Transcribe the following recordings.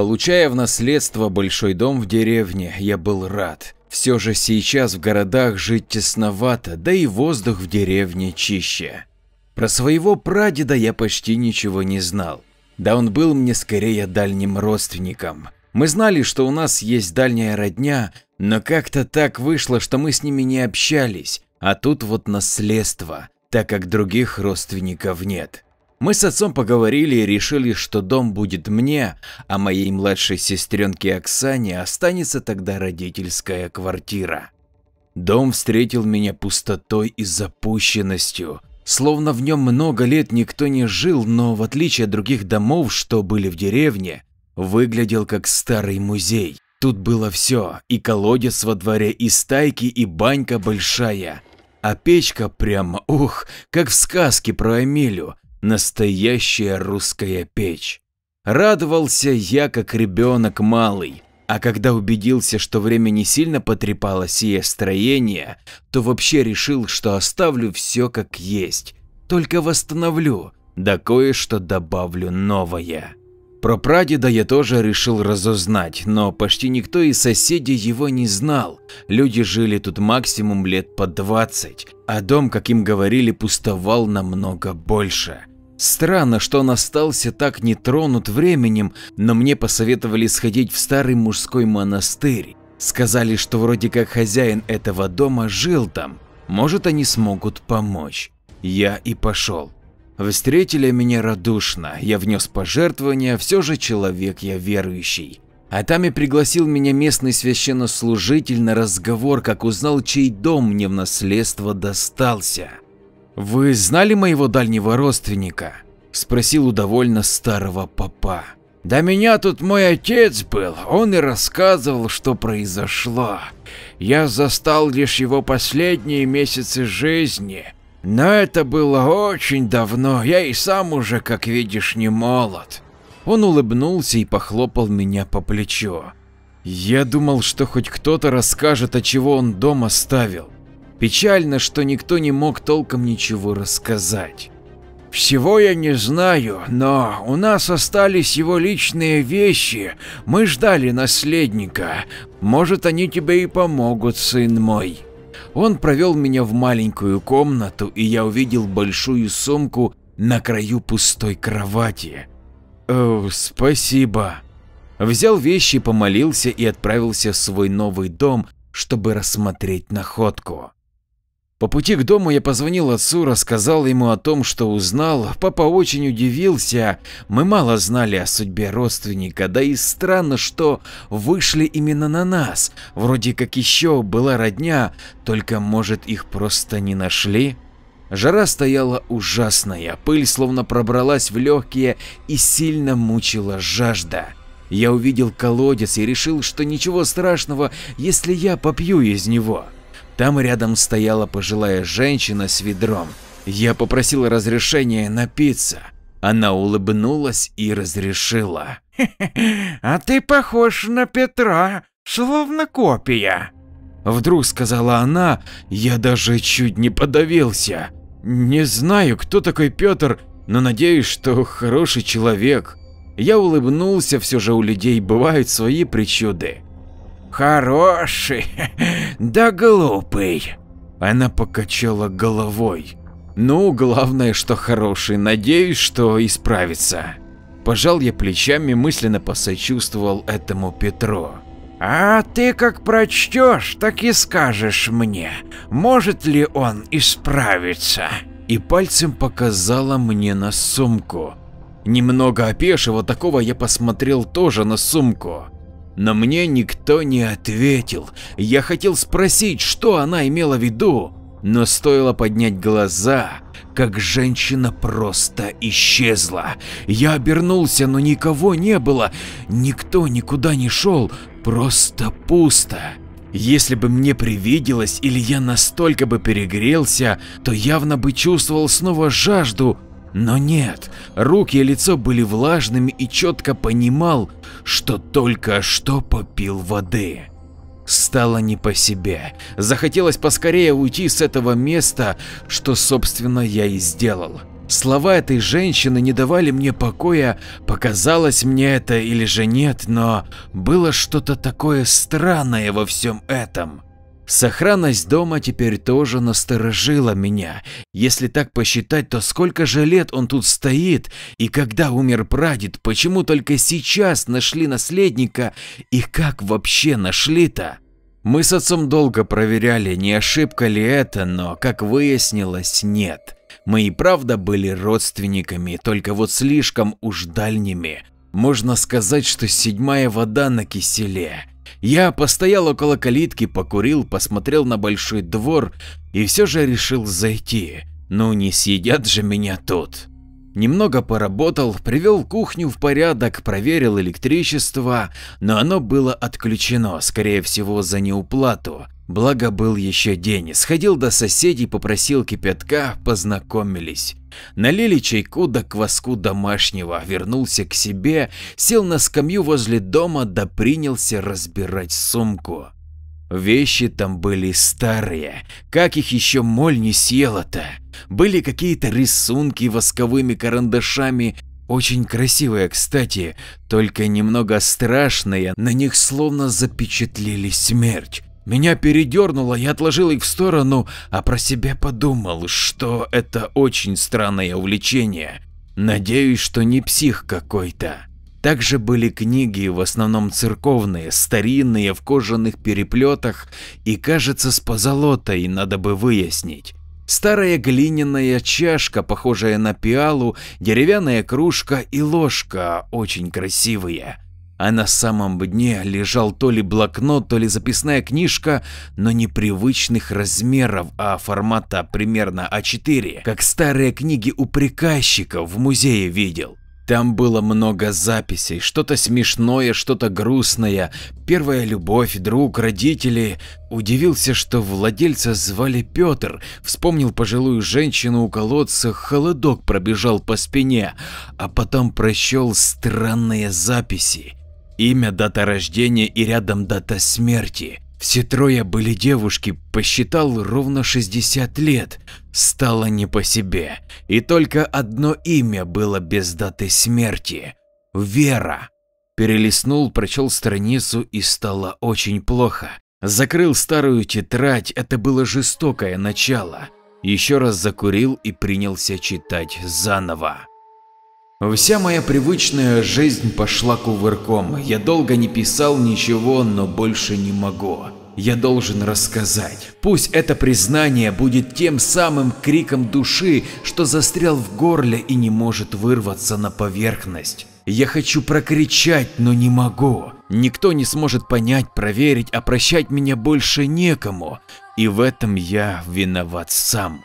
Получая в наследство большой дом в деревне, я был рад. Все же сейчас в городах жить тесновато, да и воздух в деревне чище. Про своего прадеда я почти ничего не знал. Да он был мне скорее дальним родственником. Мы знали, что у нас есть дальняя родня, но как-то так вышло, что мы с ними не общались, а тут вот наследство, так как других родственников нет. Мы с отцом поговорили и решили, что дом будет мне, а моей младшей сестренке Оксане останется тогда родительская квартира. Дом встретил меня пустотой и запущенностью, словно в нем много лет никто не жил, но в отличие от других домов, что были в деревне, выглядел как старый музей. Тут было все, и колодец во дворе, и стайки, и банька большая. А печка прямо, ух, как в сказке про Амелю, Настоящая русская печь. Радовался я, как ребенок малый, а когда убедился, что время не сильно потрепало сие строение, то вообще решил, что оставлю все как есть, только восстановлю, да кое-что добавлю новое. Про прадеда я тоже решил разузнать, но почти никто из соседей его не знал. Люди жили тут максимум лет по 20, а дом, как им говорили, пустовал намного больше. Странно, что он остался так нетронут временем, но мне посоветовали сходить в старый мужской монастырь. Сказали, что вроде как хозяин этого дома жил там, может они смогут помочь. Я и пошел. Встретили меня радушно, я внес пожертвования, все же человек я верующий. А там и пригласил меня местный священнослужитель на разговор, как узнал, чей дом мне в наследство достался. «Вы знали моего дальнего родственника?» – спросил у довольно старого папа. «Да меня тут мой отец был, он и рассказывал, что произошло. Я застал лишь его последние месяцы жизни, но это было очень давно, я и сам уже, как видишь, не молод». Он улыбнулся и похлопал меня по плечу. Я думал, что хоть кто-то расскажет, от чего он дом оставил. Печально, что никто не мог толком ничего рассказать. Всего я не знаю, но у нас остались его личные вещи. Мы ждали наследника. Может, они тебе и помогут, сын мой. Он провел меня в маленькую комнату, и я увидел большую сумку на краю пустой кровати. О, спасибо. Взял вещи, помолился и отправился в свой новый дом, чтобы рассмотреть находку. По пути к дому я позвонил отцу, рассказал ему о том, что узнал. Папа очень удивился. Мы мало знали о судьбе родственника, да и странно, что вышли именно на нас. Вроде как еще была родня, только может их просто не нашли. Жара стояла ужасная, пыль словно пробралась в легкие и сильно мучила жажда. Я увидел колодец и решил, что ничего страшного, если я попью из него. Там рядом стояла пожилая женщина с ведром. Я попросил разрешения напиться. Она улыбнулась и разрешила. «А ты похож на Петра, словно копия», Вдруг сказала она, я даже чуть не подавился. Не знаю, кто такой Петр, но надеюсь, что хороший человек. Я улыбнулся, все же у людей бывают свои причуды. Хороший, да глупый. Она покачала головой. Ну, главное, что хороший, надеюсь, что исправится. Пожал я плечами, мысленно посочувствовал этому Петру. А ты как прочтешь, так и скажешь мне, может ли он исправиться. И пальцем показала мне на сумку. Немного опешив такого я посмотрел тоже на сумку. Но мне никто не ответил. Я хотел спросить, что она имела в виду, но стоило поднять глаза, как женщина просто исчезла. Я обернулся, но никого не было, никто никуда не шел, просто пусто. Если бы мне привиделось или я настолько бы перегрелся, то явно бы чувствовал снова жажду, но нет, руки и лицо были влажными и четко понимал, что только что попил воды. Стало не по себе. Захотелось поскорее уйти с этого места, что собственно я и сделал. Слова этой женщины не давали мне покоя, показалось мне это или же нет, но было что-то такое странное во всем этом. Сохранность дома теперь тоже насторожила меня. Если так посчитать, то сколько же лет он тут стоит, и когда умер прадед, почему только сейчас нашли наследника, и как вообще нашли-то? Мы с отцом долго проверяли, не ошибка ли это, но, как выяснилось, нет. Мы и правда были родственниками, только вот слишком уж дальними. Можно сказать, что седьмая вода на киселе. Я постоял около калитки, покурил, посмотрел на большой двор и все же решил зайти. Ну не съедят же меня тут. Немного поработал, привел кухню в порядок, проверил электричество, но оно было отключено, скорее всего за неуплату. Благо был еще день, сходил до соседей, попросил кипятка, познакомились. Налили чайку до кваску домашнего, вернулся к себе, сел на скамью возле дома да принялся разбирать сумку. Вещи там были старые, как их еще моль не съела-то. Были какие-то рисунки восковыми карандашами, очень красивые, кстати, только немного страшные, на них словно запечатлели смерть. Меня передернуло, я отложил их в сторону, а про себя подумал, что это очень странное увлечение. Надеюсь, что не псих какой-то. Также были книги, в основном церковные, старинные, в кожаных переплетах и, кажется, с позолотой, надо бы выяснить. Старая глиняная чашка, похожая на пиалу, деревянная кружка и ложка, очень красивые а на самом дне лежал то ли блокнот, то ли записная книжка, но непривычных размеров, а формата примерно А4, как старые книги у приказчиков в музее видел. Там было много записей, что-то смешное, что-то грустное, первая любовь, друг, родители. Удивился, что владельца звали Петр, вспомнил пожилую женщину у колодца, холодок пробежал по спине, а потом прочел странные записи. Имя, дата рождения и рядом дата смерти. Все трое были девушки, посчитал ровно 60 лет, стало не по себе. И только одно имя было без даты смерти – Вера. Перелистнул, прочел страницу и стало очень плохо. Закрыл старую тетрадь, это было жестокое начало. Еще раз закурил и принялся читать заново. Вся моя привычная жизнь пошла кувырком. Я долго не писал ничего, но больше не могу. Я должен рассказать. Пусть это признание будет тем самым криком души, что застрял в горле и не может вырваться на поверхность. Я хочу прокричать, но не могу. Никто не сможет понять, проверить, а прощать меня больше некому. И в этом я виноват сам.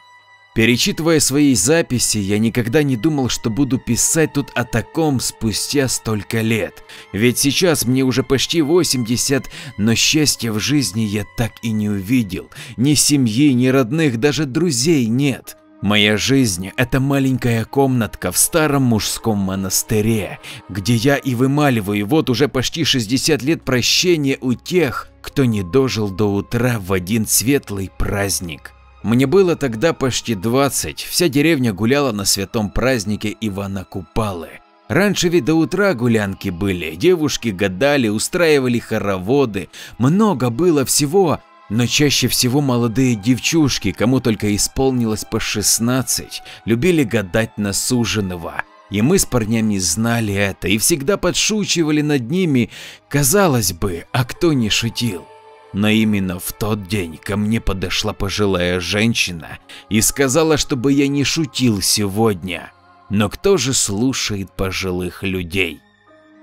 Перечитывая свои записи, я никогда не думал, что буду писать тут о таком спустя столько лет. Ведь сейчас мне уже почти 80, но счастья в жизни я так и не увидел. Ни семьи, ни родных, даже друзей нет. Моя жизнь – это маленькая комнатка в старом мужском монастыре, где я и вымаливаю вот уже почти 60 лет прощения у тех, кто не дожил до утра в один светлый праздник. Мне было тогда почти 20, вся деревня гуляла на святом празднике Ивана Купалы. Раньше ведь до утра гулянки были, девушки гадали, устраивали хороводы, много было всего, но чаще всего молодые девчушки, кому только исполнилось по 16, любили гадать на суженого. И мы с парнями знали это и всегда подшучивали над ними, казалось бы, а кто не шутил. Но именно в тот день ко мне подошла пожилая женщина и сказала, чтобы я не шутил сегодня. Но кто же слушает пожилых людей?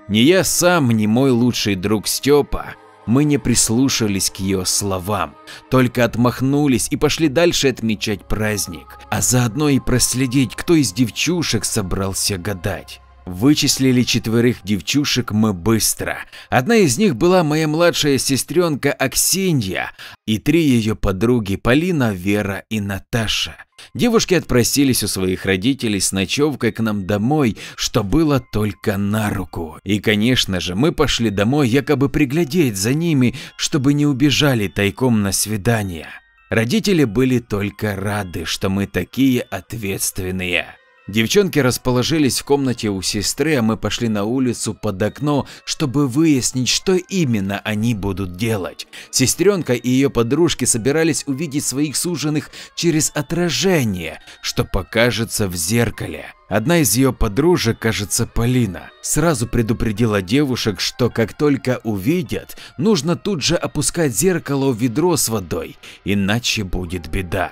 Ни я сам, ни мой лучший друг Степа, мы не прислушались к ее словам, только отмахнулись и пошли дальше отмечать праздник, а заодно и проследить, кто из девчушек собрался гадать. Вычислили четверых девчушек мы быстро. Одна из них была моя младшая сестренка Аксинья и три ее подруги Полина, Вера и Наташа. Девушки отпросились у своих родителей с ночевкой к нам домой, что было только на руку. И конечно же мы пошли домой якобы приглядеть за ними, чтобы не убежали тайком на свидание. Родители были только рады, что мы такие ответственные. Девчонки расположились в комнате у сестры, а мы пошли на улицу под окно, чтобы выяснить, что именно они будут делать. Сестренка и ее подружки собирались увидеть своих суженых через отражение, что покажется в зеркале. Одна из ее подружек, кажется Полина, сразу предупредила девушек, что как только увидят, нужно тут же опускать зеркало в ведро с водой, иначе будет беда.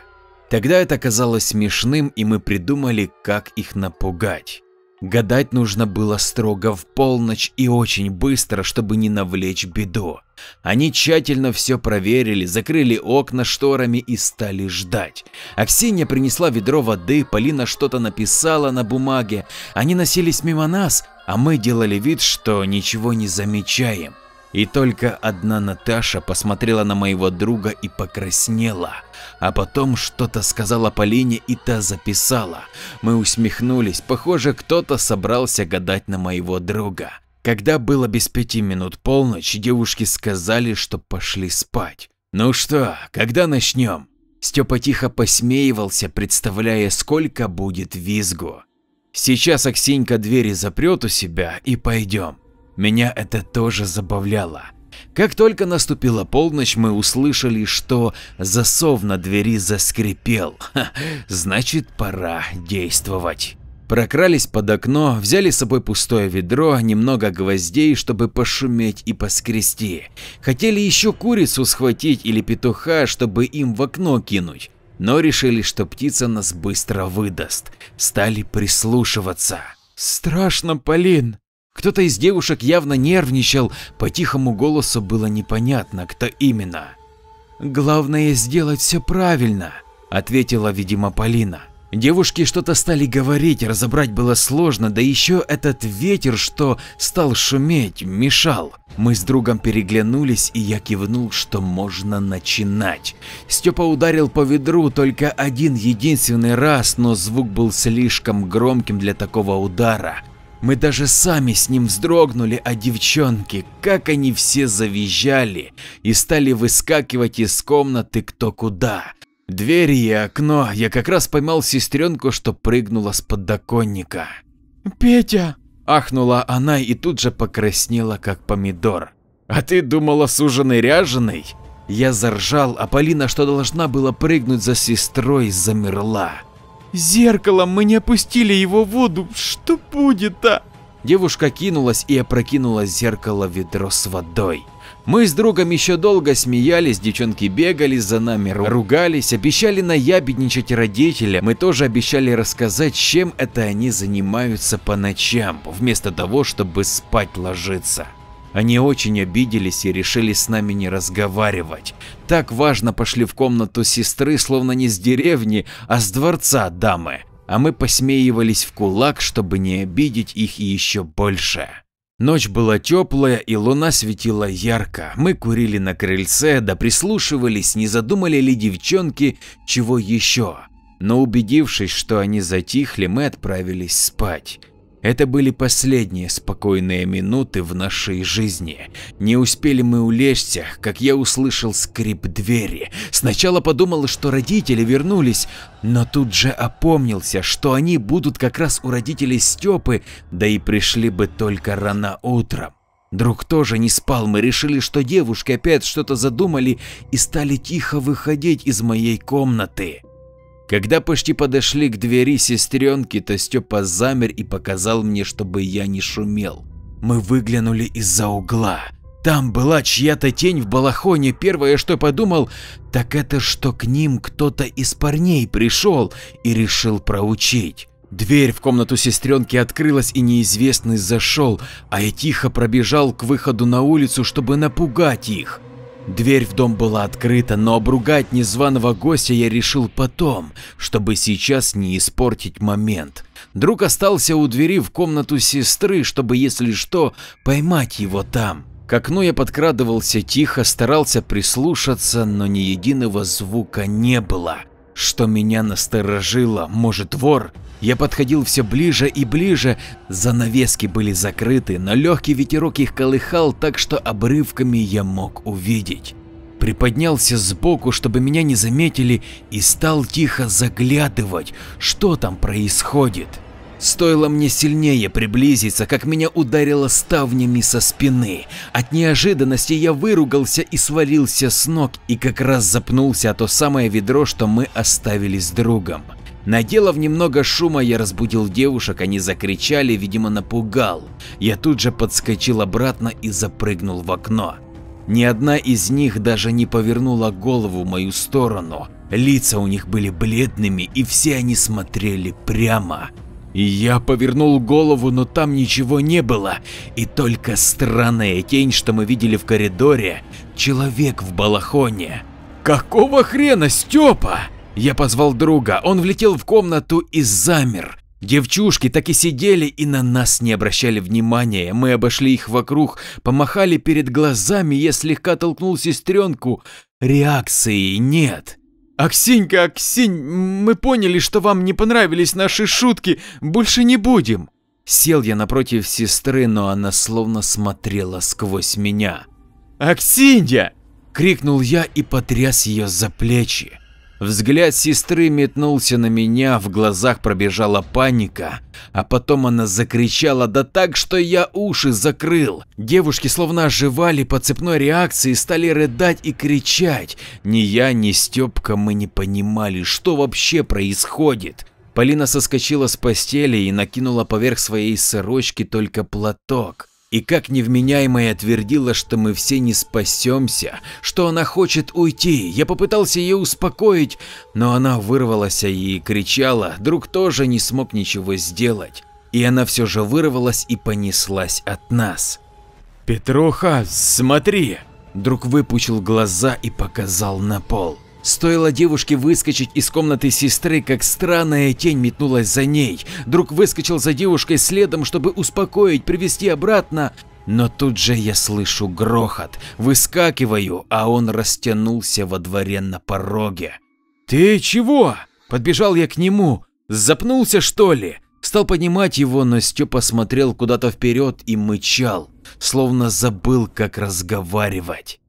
Тогда это казалось смешным, и мы придумали, как их напугать. Гадать нужно было строго в полночь и очень быстро, чтобы не навлечь беду. Они тщательно все проверили, закрыли окна шторами и стали ждать. Аксинья принесла ведро воды, Полина что-то написала на бумаге. Они носились мимо нас, а мы делали вид, что ничего не замечаем. И только одна Наташа посмотрела на моего друга и покраснела, а потом что-то сказала Полине и та записала. Мы усмехнулись, похоже кто-то собрался гадать на моего друга. Когда было без пяти минут полночь, девушки сказали, что пошли спать. Ну что, когда начнем? Степа тихо посмеивался, представляя, сколько будет визгу. Сейчас Аксинька двери запрет у себя и пойдем. Меня это тоже забавляло. Как только наступила полночь, мы услышали, что засов на двери заскрипел. Значит, пора действовать. Прокрались под окно, взяли с собой пустое ведро, немного гвоздей, чтобы пошуметь и поскрести. Хотели еще курицу схватить или петуха, чтобы им в окно кинуть, но решили, что птица нас быстро выдаст. Стали прислушиваться. Страшно, Полин, кто-то из девушек явно нервничал, по тихому голосу было непонятно, кто именно. «Главное сделать все правильно», – ответила, видимо, Полина. Девушки что-то стали говорить, разобрать было сложно, да еще этот ветер, что стал шуметь, мешал. Мы с другом переглянулись, и я кивнул, что можно начинать. Степа ударил по ведру только один единственный раз, но звук был слишком громким для такого удара. Мы даже сами с ним вздрогнули, а девчонки, как они все завизжали и стали выскакивать из комнаты кто куда. Двери и окно, я как раз поймал сестренку, что прыгнула с подоконника. «Петя!» – ахнула она и тут же покраснела, как помидор. «А ты думала суженый ряженый?» Я заржал, а Полина, что должна была прыгнуть за сестрой, замерла. Зеркалом мы не опустили его в воду. Что будет, а? Девушка кинулась и опрокинула зеркало в ведро с водой. Мы с другом еще долго смеялись, девчонки бегали за нами, ругались, обещали наябедничать родителям. Мы тоже обещали рассказать, чем это они занимаются по ночам, вместо того, чтобы спать ложиться. Они очень обиделись и решили с нами не разговаривать. Так важно пошли в комнату сестры, словно не с деревни, а с дворца дамы. А мы посмеивались в кулак, чтобы не обидеть их еще больше. Ночь была теплая и луна светила ярко. Мы курили на крыльце, да прислушивались, не задумали ли девчонки чего еще. Но убедившись, что они затихли, мы отправились спать. Это были последние спокойные минуты в нашей жизни. Не успели мы улечься, как я услышал скрип двери. Сначала подумал, что родители вернулись, но тут же опомнился, что они будут как раз у родителей Степы, да и пришли бы только рано утром. Друг тоже не спал, мы решили, что девушки опять что-то задумали и стали тихо выходить из моей комнаты. Когда почти подошли к двери сестренки, то Степа замер и показал мне, чтобы я не шумел. Мы выглянули из-за угла. Там была чья-то тень в балахоне. Первое, что подумал, так это что к ним кто-то из парней пришел и решил проучить. Дверь в комнату сестренки открылась и неизвестный зашел, а я тихо пробежал к выходу на улицу, чтобы напугать их. Дверь в дом была открыта, но обругать незваного гостя я решил потом, чтобы сейчас не испортить момент. Друг остался у двери в комнату сестры, чтобы, если что, поймать его там. К окну я подкрадывался тихо, старался прислушаться, но ни единого звука не было. Что меня насторожило, может вор? Я подходил все ближе и ближе, занавески были закрыты, но легкий ветерок их колыхал так, что обрывками я мог увидеть. приподнялся сбоку, чтобы меня не заметили, и стал тихо заглядывать, что там происходит. Стоило мне сильнее приблизиться, как меня ударило ставнями со спины. От неожиданности я выругался и свалился с ног и как раз запнулся о то самое ведро, что мы оставили с другом. Наделав немного шума, я разбудил девушек, они закричали, видимо напугал. Я тут же подскочил обратно и запрыгнул в окно. Ни одна из них даже не повернула голову в мою сторону. Лица у них были бледными и все они смотрели прямо. И я повернул голову, но там ничего не было, и только странная тень, что мы видели в коридоре, человек в балахоне. Какого хрена, Степа? Я позвал друга, он влетел в комнату и замер. Девчушки так и сидели и на нас не обращали внимания, мы обошли их вокруг, помахали перед глазами, я слегка толкнул сестренку, реакции нет. «Аксинька, Аксинь, мы поняли, что вам не понравились наши шутки, больше не будем!» Сел я напротив сестры, но она словно смотрела сквозь меня. «Аксинья!» – крикнул я и потряс ее за плечи. Взгляд сестры метнулся на меня, в глазах пробежала паника, а потом она закричала да так, что я уши закрыл. Девушки словно оживали по цепной реакции, стали рыдать и кричать. Ни я, ни Степка мы не понимали, что вообще происходит. Полина соскочила с постели и накинула поверх своей сорочки только платок и как невменяемая твердила, что мы все не спасемся, что она хочет уйти. Я попытался ее успокоить, но она вырвалась и кричала, друг тоже не смог ничего сделать. И она все же вырвалась и понеслась от нас. «Петруха, смотри!» Друг выпучил глаза и показал на пол. Стоило девушке выскочить из комнаты сестры, как странная тень метнулась за ней. Друг выскочил за девушкой следом, чтобы успокоить, привести обратно. Но тут же я слышу грохот, выскакиваю, а он растянулся во дворе на пороге. «Ты чего?» Подбежал я к нему. Запнулся что ли? Стал поднимать его, но Степа смотрел куда-то вперед и мычал, словно забыл, как разговаривать.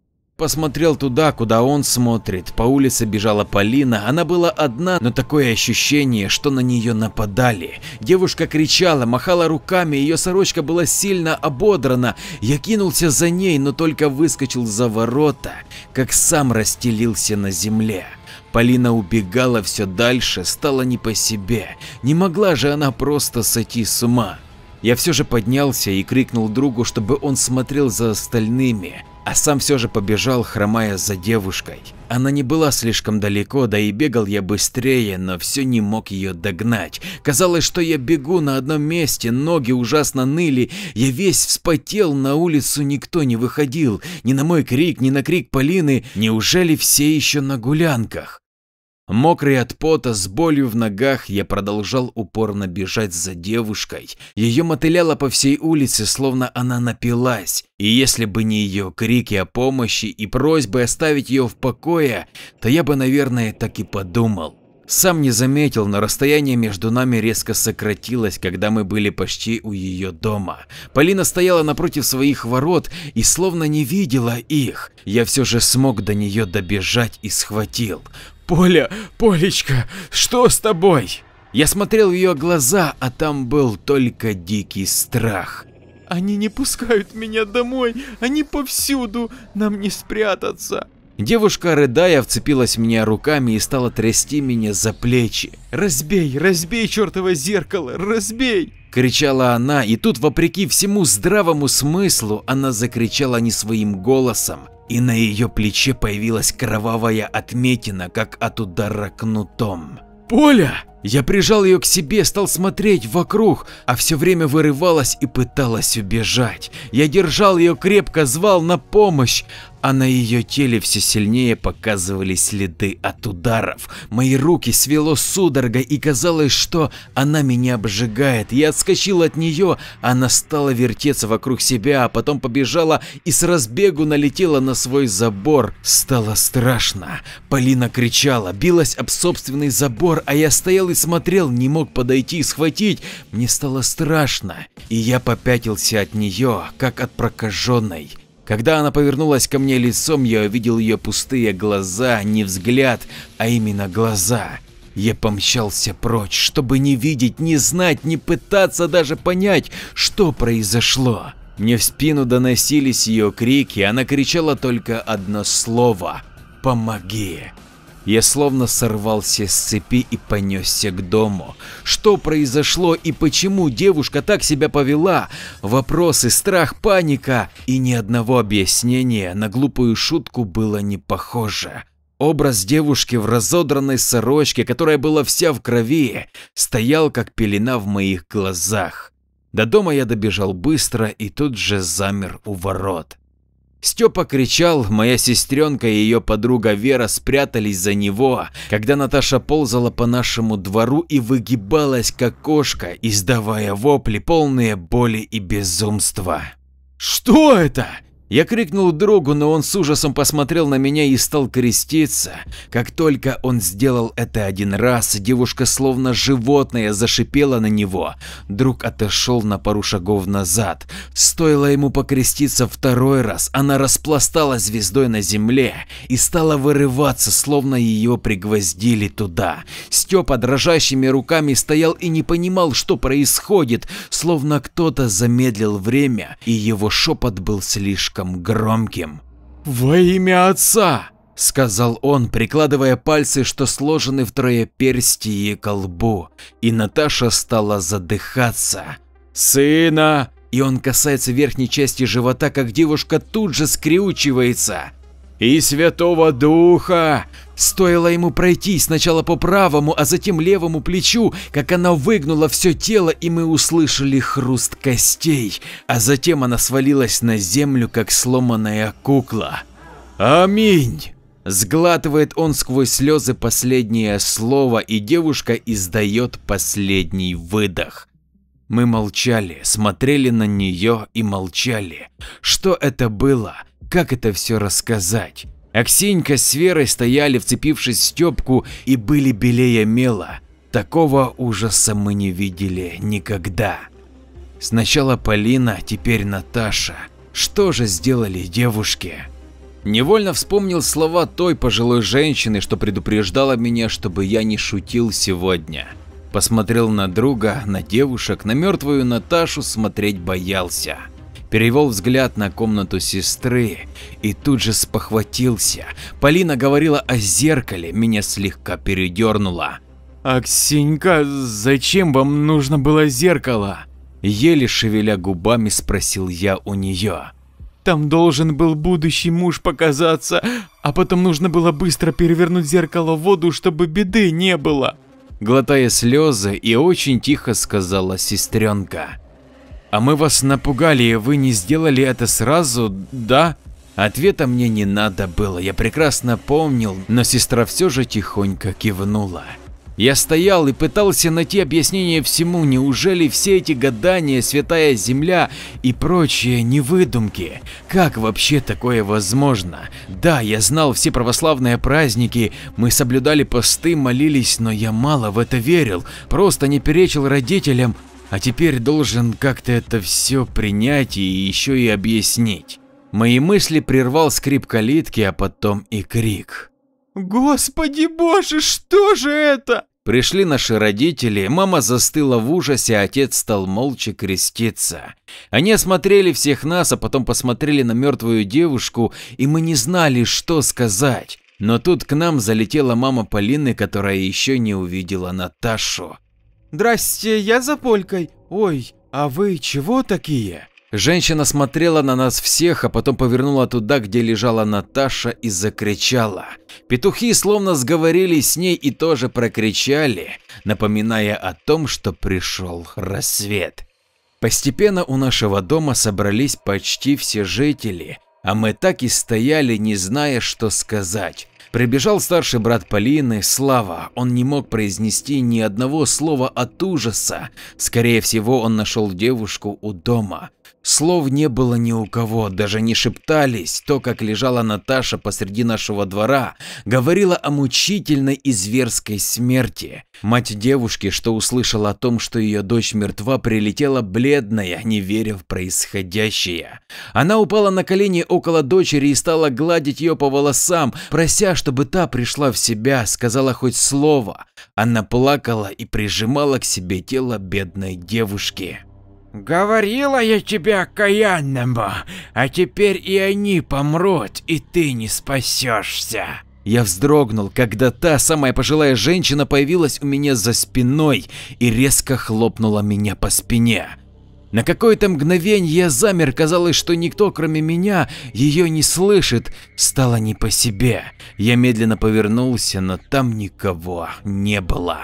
Посмотрел туда, куда он смотрит. По улице бежала Полина. Она была одна, но такое ощущение, что на нее нападали. Девушка кричала, махала руками, ее сорочка была сильно ободрана. Я кинулся за ней, но только выскочил за ворота, как сам расстелился на земле. Полина убегала все дальше, стала не по себе. Не могла же она просто сойти с ума. Я все же поднялся и крикнул другу, чтобы он смотрел за остальными а сам все же побежал, хромая за девушкой. Она не была слишком далеко, да и бегал я быстрее, но все не мог ее догнать. Казалось, что я бегу на одном месте, ноги ужасно ныли, я весь вспотел, на улицу никто не выходил, ни на мой крик, ни на крик Полины, неужели все еще на гулянках? Мокрый от пота, с болью в ногах, я продолжал упорно бежать за девушкой. Ее мотыляло по всей улице, словно она напилась. И если бы не ее крики о помощи и просьбы оставить ее в покое, то я бы, наверное, так и подумал. Сам не заметил, но расстояние между нами резко сократилось, когда мы были почти у ее дома. Полина стояла напротив своих ворот и словно не видела их. Я все же смог до нее добежать и схватил. «Поля, Полечка, что с тобой?» Я смотрел в ее глаза, а там был только дикий страх. «Они не пускают меня домой, они повсюду, нам не спрятаться». Девушка, рыдая, вцепилась в меня руками и стала трясти меня за плечи. «Разбей, разбей чертово зеркало, разбей!» Кричала она, и тут, вопреки всему здравому смыслу, она закричала не своим голосом, и на ее плече появилась кровавая отметина, как от удара кнутом. «Поля!» Я прижал ее к себе, стал смотреть вокруг, а все время вырывалась и пыталась убежать. Я держал ее крепко, звал на помощь, а на ее теле все сильнее показывались следы от ударов. Мои руки свело судорогой и казалось, что она меня обжигает. Я отскочил от нее, она стала вертеться вокруг себя, а потом побежала и с разбегу налетела на свой забор. Стало страшно. Полина кричала, билась об собственный забор, а я стоял и смотрел, не мог подойти и схватить. Мне стало страшно, и я попятился от нее, как от прокаженной. Когда она повернулась ко мне лицом, я увидел ее пустые глаза, не взгляд, а именно глаза. Я помчался прочь, чтобы не видеть, не знать, не пытаться даже понять, что произошло. Мне в спину доносились ее крики, она кричала только одно слово – «Помоги!». Я словно сорвался с цепи и понесся к дому. Что произошло и почему девушка так себя повела? Вопросы, страх, паника и ни одного объяснения на глупую шутку было не похоже. Образ девушки в разодранной сорочке, которая была вся в крови, стоял как пелена в моих глазах. До дома я добежал быстро и тут же замер у ворот. Степа кричал, моя сестренка и ее подруга Вера спрятались за него, когда Наташа ползала по нашему двору и выгибалась как кошка, издавая вопли, полные боли и безумства. «Что это?» Я крикнул другу, но он с ужасом посмотрел на меня и стал креститься. Как только он сделал это один раз, девушка словно животное зашипела на него. Друг отошел на пару шагов назад. Стоило ему покреститься второй раз, она распластала звездой на земле и стала вырываться, словно ее пригвоздили туда. Степа дрожащими руками стоял и не понимал, что происходит, словно кто-то замедлил время, и его шепот был слишком слишком громким. «Во имя отца!» – сказал он, прикладывая пальцы, что сложены втрое перстии к лбу, и Наташа стала задыхаться. «Сына!» И он касается верхней части живота, как девушка тут же скрючивается и Святого Духа. Стоило ему пройти сначала по правому, а затем левому плечу, как она выгнула все тело, и мы услышали хруст костей, а затем она свалилась на землю, как сломанная кукла. Аминь! Сглатывает он сквозь слезы последнее слово, и девушка издает последний выдох. Мы молчали, смотрели на нее и молчали. Что это было? Как это все рассказать. Аксинька с Верой стояли, вцепившись в Степку, и были белее мела. Такого ужаса мы не видели никогда. Сначала Полина, теперь Наташа. Что же сделали девушки? Невольно вспомнил слова той пожилой женщины, что предупреждала меня, чтобы я не шутил сегодня. Посмотрел на друга, на девушек, на мертвую Наташу смотреть боялся перевел взгляд на комнату сестры и тут же спохватился. Полина говорила о зеркале, меня слегка передернуло. «Аксенька, зачем вам нужно было зеркало?» Еле шевеля губами спросил я у нее. «Там должен был будущий муж показаться, а потом нужно было быстро перевернуть зеркало в воду, чтобы беды не было». Глотая слезы и очень тихо сказала сестренка. «А мы вас напугали, и вы не сделали это сразу, да?» Ответа мне не надо было, я прекрасно помнил, но сестра все же тихонько кивнула. Я стоял и пытался найти объяснение всему, неужели все эти гадания, святая земля и прочие невыдумки? Как вообще такое возможно? Да, я знал все православные праздники, мы соблюдали посты, молились, но я мало в это верил, просто не перечил родителям, а теперь должен как-то это все принять и еще и объяснить. Мои мысли прервал скрип калитки, а потом и крик. «Господи боже, что же это?» Пришли наши родители, мама застыла в ужасе, а отец стал молча креститься. Они осмотрели всех нас, а потом посмотрели на мертвую девушку, и мы не знали, что сказать. Но тут к нам залетела мама Полины, которая еще не увидела Наташу. «Здрасте, я за Полькой. Ой, а вы чего такие?» Женщина смотрела на нас всех, а потом повернула туда, где лежала Наташа и закричала. Петухи словно сговорились с ней и тоже прокричали, напоминая о том, что пришел рассвет. Постепенно у нашего дома собрались почти все жители, а мы так и стояли, не зная, что сказать. Прибежал старший брат Полины, Слава. Он не мог произнести ни одного слова от ужаса. Скорее всего, он нашел девушку у дома. Слов не было ни у кого, даже не шептались. То, как лежала Наташа посреди нашего двора, говорила о мучительной и зверской смерти. Мать девушки, что услышала о том, что ее дочь мертва, прилетела бледная, не веря в происходящее. Она упала на колени около дочери и стала гладить ее по волосам, прося, чтобы та пришла в себя, сказала хоть слово. Она плакала и прижимала к себе тело бедной девушки. Говорила я тебе окаянному, а теперь и они помрут, и ты не спасешься. Я вздрогнул, когда та самая пожилая женщина появилась у меня за спиной и резко хлопнула меня по спине. На какое-то мгновение я замер, казалось, что никто кроме меня ее не слышит, стало не по себе. Я медленно повернулся, но там никого не было.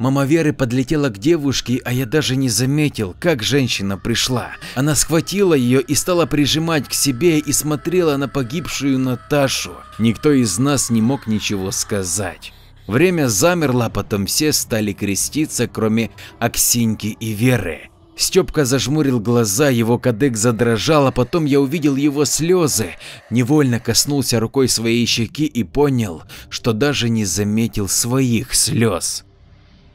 Мама Веры подлетела к девушке, а я даже не заметил, как женщина пришла. Она схватила ее и стала прижимать к себе и смотрела на погибшую Наташу. Никто из нас не мог ничего сказать. Время замерло, а потом все стали креститься, кроме Аксиньки и Веры. Степка зажмурил глаза, его кадык задрожал, а потом я увидел его слезы, невольно коснулся рукой своей щеки и понял, что даже не заметил своих слез.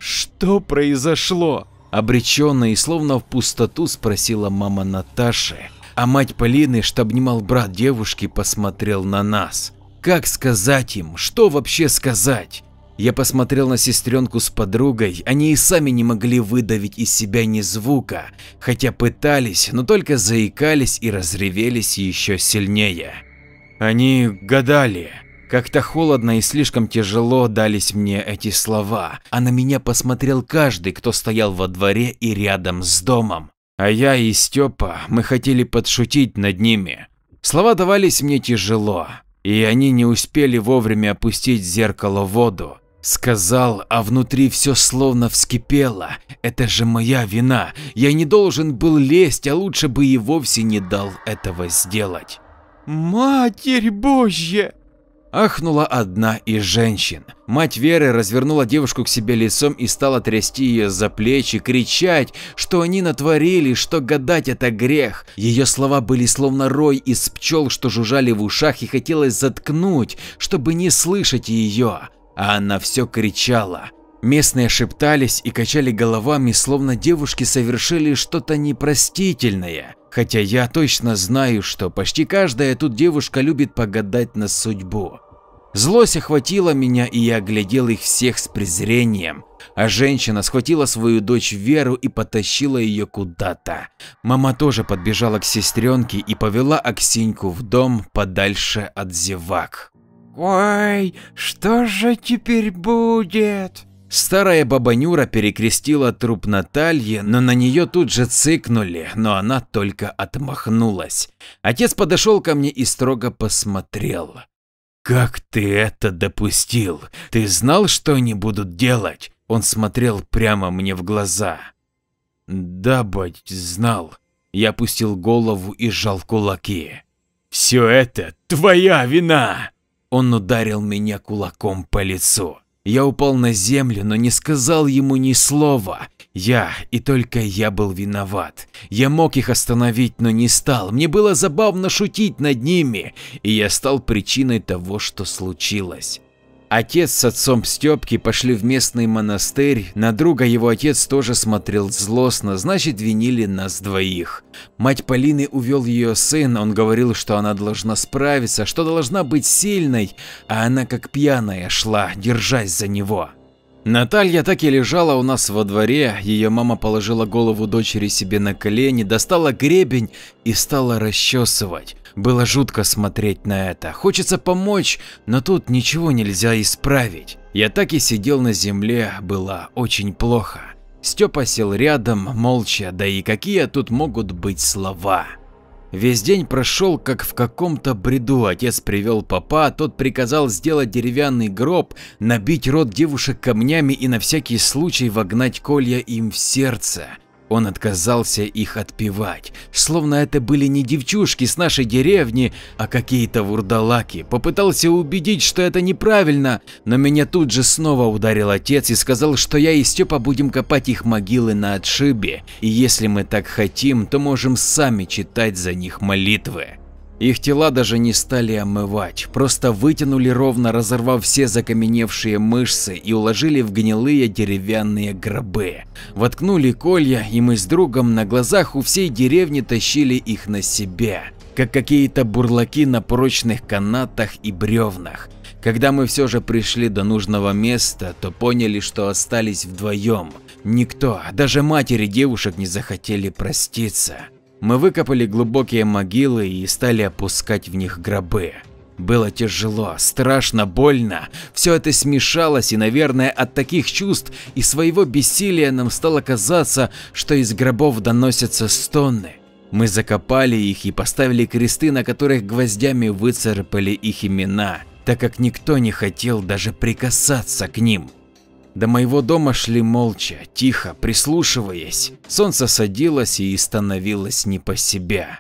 «Что произошло?» Обреченно и словно в пустоту спросила мама Наташи, а мать Полины, что обнимал брат девушки, посмотрел на нас. Как сказать им, что вообще сказать? Я посмотрел на сестренку с подругой, они и сами не могли выдавить из себя ни звука, хотя пытались, но только заикались и разревелись еще сильнее. Они гадали, как-то холодно и слишком тяжело дались мне эти слова, а на меня посмотрел каждый, кто стоял во дворе и рядом с домом. А я и Степа, мы хотели подшутить над ними. Слова давались мне тяжело, и они не успели вовремя опустить зеркало в воду. Сказал, а внутри все словно вскипело. Это же моя вина. Я не должен был лезть, а лучше бы и вовсе не дал этого сделать. Матерь Божья! Ахнула одна из женщин. Мать Веры развернула девушку к себе лицом и стала трясти ее за плечи, кричать, что они натворили, что гадать это грех. Ее слова были словно рой из пчел, что жужжали в ушах и хотелось заткнуть, чтобы не слышать ее. А она все кричала. Местные шептались и качали головами, словно девушки совершили что-то непростительное. Хотя я точно знаю, что почти каждая тут девушка любит погадать на судьбу. Злость охватила меня, и я оглядел их всех с презрением. А женщина схватила свою дочь Веру и потащила ее куда-то. Мама тоже подбежала к сестренке и повела Аксиньку в дом подальше от зевак. «Ой, что же теперь будет?» Старая баба Нюра перекрестила труп Натальи, но на нее тут же цыкнули, но она только отмахнулась. Отец подошел ко мне и строго посмотрел. «Как ты это допустил? Ты знал, что они будут делать?» Он смотрел прямо мне в глаза. «Да, бать, знал». Я опустил голову и сжал кулаки. «Все это твоя вина!» Он ударил меня кулаком по лицу. Я упал на землю, но не сказал ему ни слова. Я и только я был виноват. Я мог их остановить, но не стал. Мне было забавно шутить над ними, и я стал причиной того, что случилось. Отец с отцом Степки пошли в местный монастырь, на друга его отец тоже смотрел злостно, значит винили нас двоих. Мать Полины увел ее сын, он говорил, что она должна справиться, что должна быть сильной, а она как пьяная шла, держась за него. Наталья так и лежала у нас во дворе, ее мама положила голову дочери себе на колени, достала гребень и стала расчесывать. Было жутко смотреть на это. Хочется помочь, но тут ничего нельзя исправить. Я так и сидел на земле, было очень плохо. Степа сел рядом, молча, да и какие тут могут быть слова. Весь день прошел как в каком-то бреду. Отец привел папа, тот приказал сделать деревянный гроб, набить рот девушек камнями и на всякий случай вогнать колья им в сердце. Он отказался их отпевать, словно это были не девчушки с нашей деревни, а какие-то вурдалаки. Попытался убедить, что это неправильно, но меня тут же снова ударил отец и сказал, что я и Степа будем копать их могилы на отшибе, и если мы так хотим, то можем сами читать за них молитвы. Их тела даже не стали омывать, просто вытянули ровно, разорвав все закаменевшие мышцы и уложили в гнилые деревянные гробы. Воткнули колья, и мы с другом на глазах у всей деревни тащили их на себе, как какие-то бурлаки на прочных канатах и бревнах. Когда мы все же пришли до нужного места, то поняли, что остались вдвоем. Никто, даже матери девушек не захотели проститься. Мы выкопали глубокие могилы и стали опускать в них гробы. Было тяжело, страшно, больно. Все это смешалось, и, наверное, от таких чувств и своего бессилия нам стало казаться, что из гробов доносятся стоны. Мы закопали их и поставили кресты, на которых гвоздями выцарапали их имена, так как никто не хотел даже прикасаться к ним. До моего дома шли молча, тихо, прислушиваясь. Солнце садилось и становилось не по себе.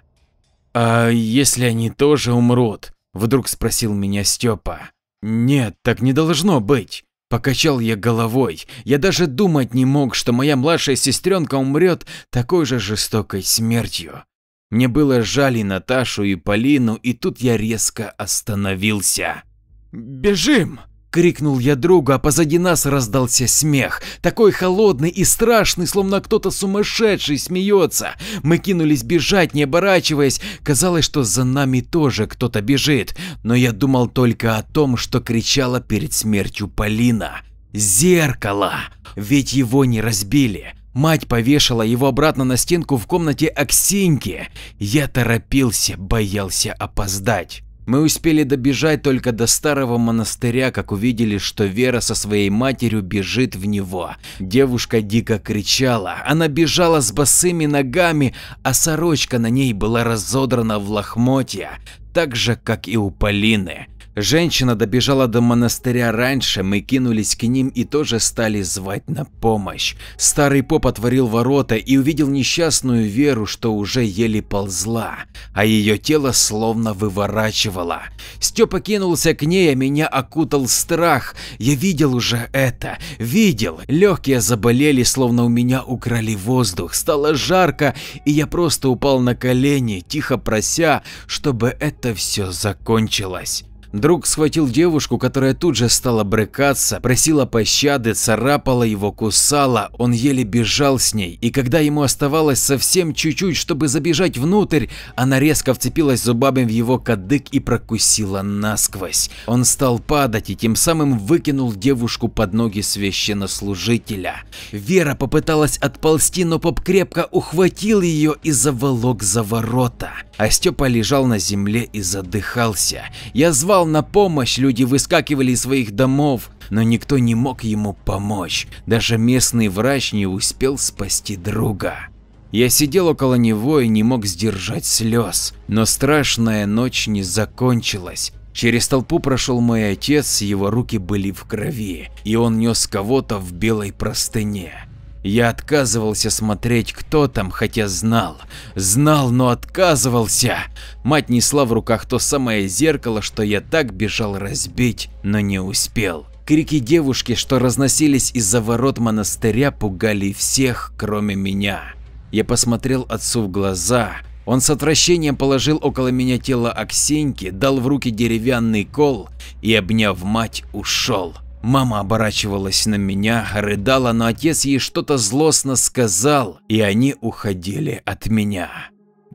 «А если они тоже умрут?» – вдруг спросил меня Степа. «Нет, так не должно быть». Покачал я головой. Я даже думать не мог, что моя младшая сестренка умрет такой же жестокой смертью. Мне было жаль и Наташу, и Полину, и тут я резко остановился. «Бежим!» Крикнул я другу, а позади нас раздался смех, такой холодный и страшный, словно кто-то сумасшедший смеется. Мы кинулись бежать, не оборачиваясь, казалось, что за нами тоже кто-то бежит, но я думал только о том, что кричала перед смертью Полина. Зеркало! Ведь его не разбили. Мать повешала его обратно на стенку в комнате Аксиньки. Я торопился, боялся опоздать. Мы успели добежать только до старого монастыря, как увидели, что Вера со своей матерью бежит в него. Девушка дико кричала, она бежала с босыми ногами, а сорочка на ней была разодрана в лохмотья, так же, как и у Полины. Женщина добежала до монастыря раньше, мы кинулись к ним и тоже стали звать на помощь. Старый поп отворил ворота и увидел несчастную Веру, что уже еле ползла, а ее тело словно выворачивало. Степа кинулся к ней, а меня окутал страх. Я видел уже это, видел. Легкие заболели, словно у меня украли воздух. Стало жарко, и я просто упал на колени, тихо прося, чтобы это все закончилось. Друг схватил девушку, которая тут же стала брыкаться, просила пощады, царапала его, кусала, он еле бежал с ней, и когда ему оставалось совсем чуть-чуть, чтобы забежать внутрь, она резко вцепилась зубами в его кадык и прокусила насквозь. Он стал падать и тем самым выкинул девушку под ноги священнослужителя. Вера попыталась отползти, но поп крепко ухватил ее и заволок за ворота. А Степа лежал на земле и задыхался. Я звал звал на помощь, люди выскакивали из своих домов, но никто не мог ему помочь, даже местный врач не успел спасти друга. Я сидел около него и не мог сдержать слез, но страшная ночь не закончилась. Через толпу прошел мой отец, его руки были в крови, и он нес кого-то в белой простыне. Я отказывался смотреть, кто там, хотя знал. Знал, но отказывался. Мать несла в руках то самое зеркало, что я так бежал разбить, но не успел. Крики девушки, что разносились из-за ворот монастыря, пугали всех, кроме меня. Я посмотрел отцу в глаза. Он с отвращением положил около меня тело Аксеньки, дал в руки деревянный кол и, обняв мать, ушел. Мама оборачивалась на меня, рыдала, но отец ей что-то злостно сказал, и они уходили от меня.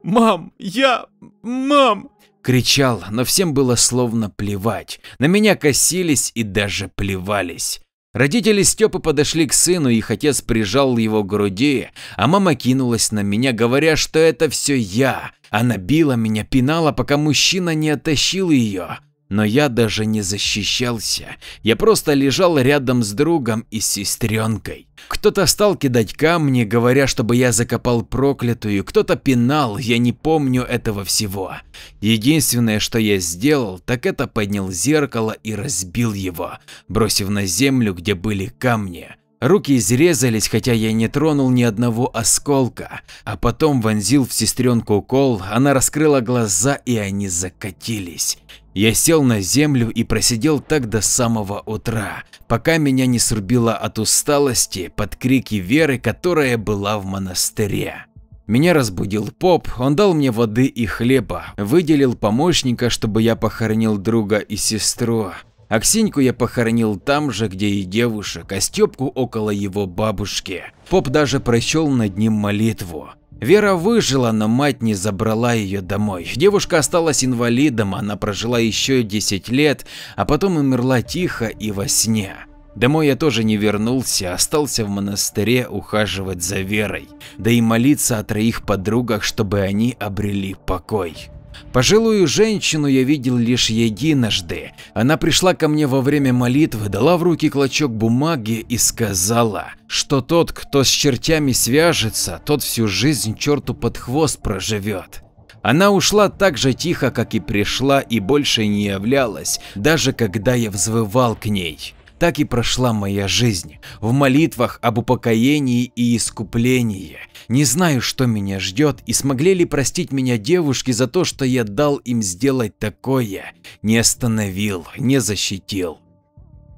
«Мам, я... мам!» Кричал, но всем было словно плевать. На меня косились и даже плевались. Родители Степы подошли к сыну, их отец прижал его к груди, а мама кинулась на меня, говоря, что это все я. Она била меня, пинала, пока мужчина не оттащил ее. Но я даже не защищался, я просто лежал рядом с другом и сестренкой. Кто-то стал кидать камни, говоря, чтобы я закопал проклятую, кто-то пинал, я не помню этого всего. Единственное, что я сделал, так это поднял зеркало и разбил его, бросив на землю, где были камни. Руки изрезались, хотя я не тронул ни одного осколка, а потом вонзил в сестренку кол, она раскрыла глаза и они закатились. Я сел на землю и просидел так до самого утра, пока меня не срубило от усталости под крики Веры, которая была в монастыре. Меня разбудил поп, он дал мне воды и хлеба, выделил помощника, чтобы я похоронил друга и сестру. Аксиньку я похоронил там же, где и девушек, а Степку около его бабушки. Поп даже прочел над ним молитву. Вера выжила, но мать не забрала ее домой. Девушка осталась инвалидом, она прожила еще 10 лет, а потом умерла тихо и во сне. Домой я тоже не вернулся, остался в монастыре ухаживать за Верой, да и молиться о троих подругах, чтобы они обрели покой. Пожилую женщину я видел лишь единожды. Она пришла ко мне во время молитвы, дала в руки клочок бумаги и сказала, что тот, кто с чертями свяжется, тот всю жизнь черту под хвост проживет. Она ушла так же тихо, как и пришла, и больше не являлась, даже когда я взвывал к ней. Так и прошла моя жизнь, в молитвах об упокоении и искуплении. Не знаю, что меня ждет и смогли ли простить меня девушки за то, что я дал им сделать такое, не остановил, не защитил.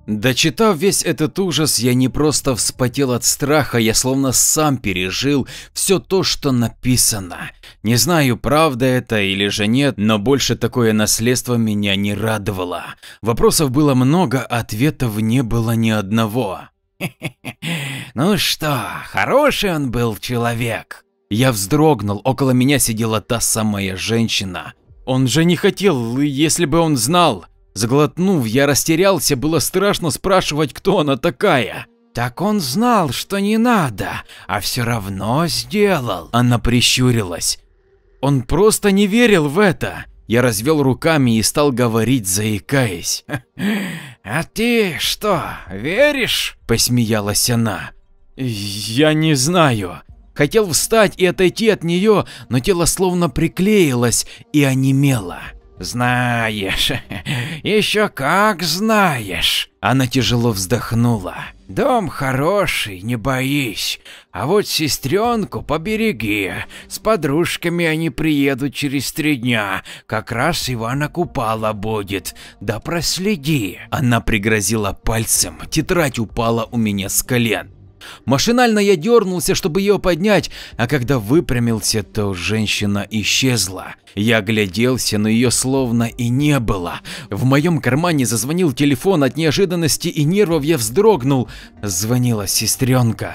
Дочитав весь этот ужас, я не просто вспотел от страха, я словно сам пережил все то, что написано. Не знаю, правда это или же нет, но больше такое наследство меня не радовало. Вопросов было много, ответов не было ни одного. Ну что, хороший он был человек. Я вздрогнул, около меня сидела та самая женщина. Он же не хотел, если бы он знал. Заглотнув, я растерялся, было страшно спрашивать, кто она такая. Так он знал, что не надо, а все равно сделал. Она прищурилась. Он просто не верил в это. Я развел руками и стал говорить, заикаясь. «А ты что, веришь?» – посмеялась она. «Я не знаю». Хотел встать и отойти от нее, но тело словно приклеилось и онемело. Знаешь, еще как знаешь. Она тяжело вздохнула. Дом хороший, не боись. А вот сестренку побереги. С подружками они приедут через три дня. Как раз Ивана Купала будет. Да проследи. Она пригрозила пальцем. Тетрадь упала у меня с колен. Машинально я дернулся, чтобы ее поднять, а когда выпрямился, то женщина исчезла. Я огляделся, но ее словно и не было. В моем кармане зазвонил телефон от неожиданности и нервов я вздрогнул. Звонила сестренка.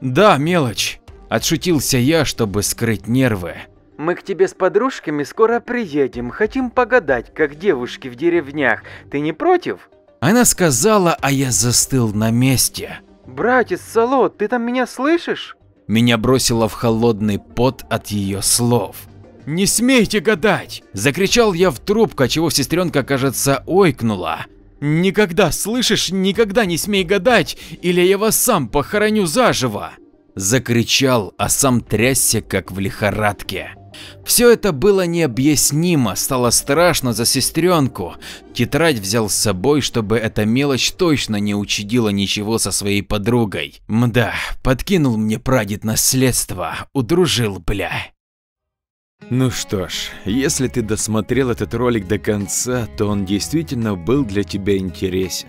«Да, мелочь», – отшутился я, чтобы скрыть нервы. «Мы к тебе с подружками скоро приедем, хотим погадать, как девушки в деревнях. Ты не против?» Она сказала, а я застыл на месте. «Братец Салот, ты там меня слышишь?» Меня бросило в холодный пот от ее слов. «Не смейте гадать!» – закричал я в трубку, чего сестренка, кажется, ойкнула. «Никогда, слышишь, никогда не смей гадать, или я вас сам похороню заживо!» Закричал, а сам трясся, как в лихорадке. Все это было необъяснимо, стало страшно за сестренку. Тетрадь взял с собой, чтобы эта мелочь точно не учудила ничего со своей подругой. Мда, подкинул мне прадед наследство, удружил, бля. Ну что ж, если ты досмотрел этот ролик до конца, то он действительно был для тебя интересен.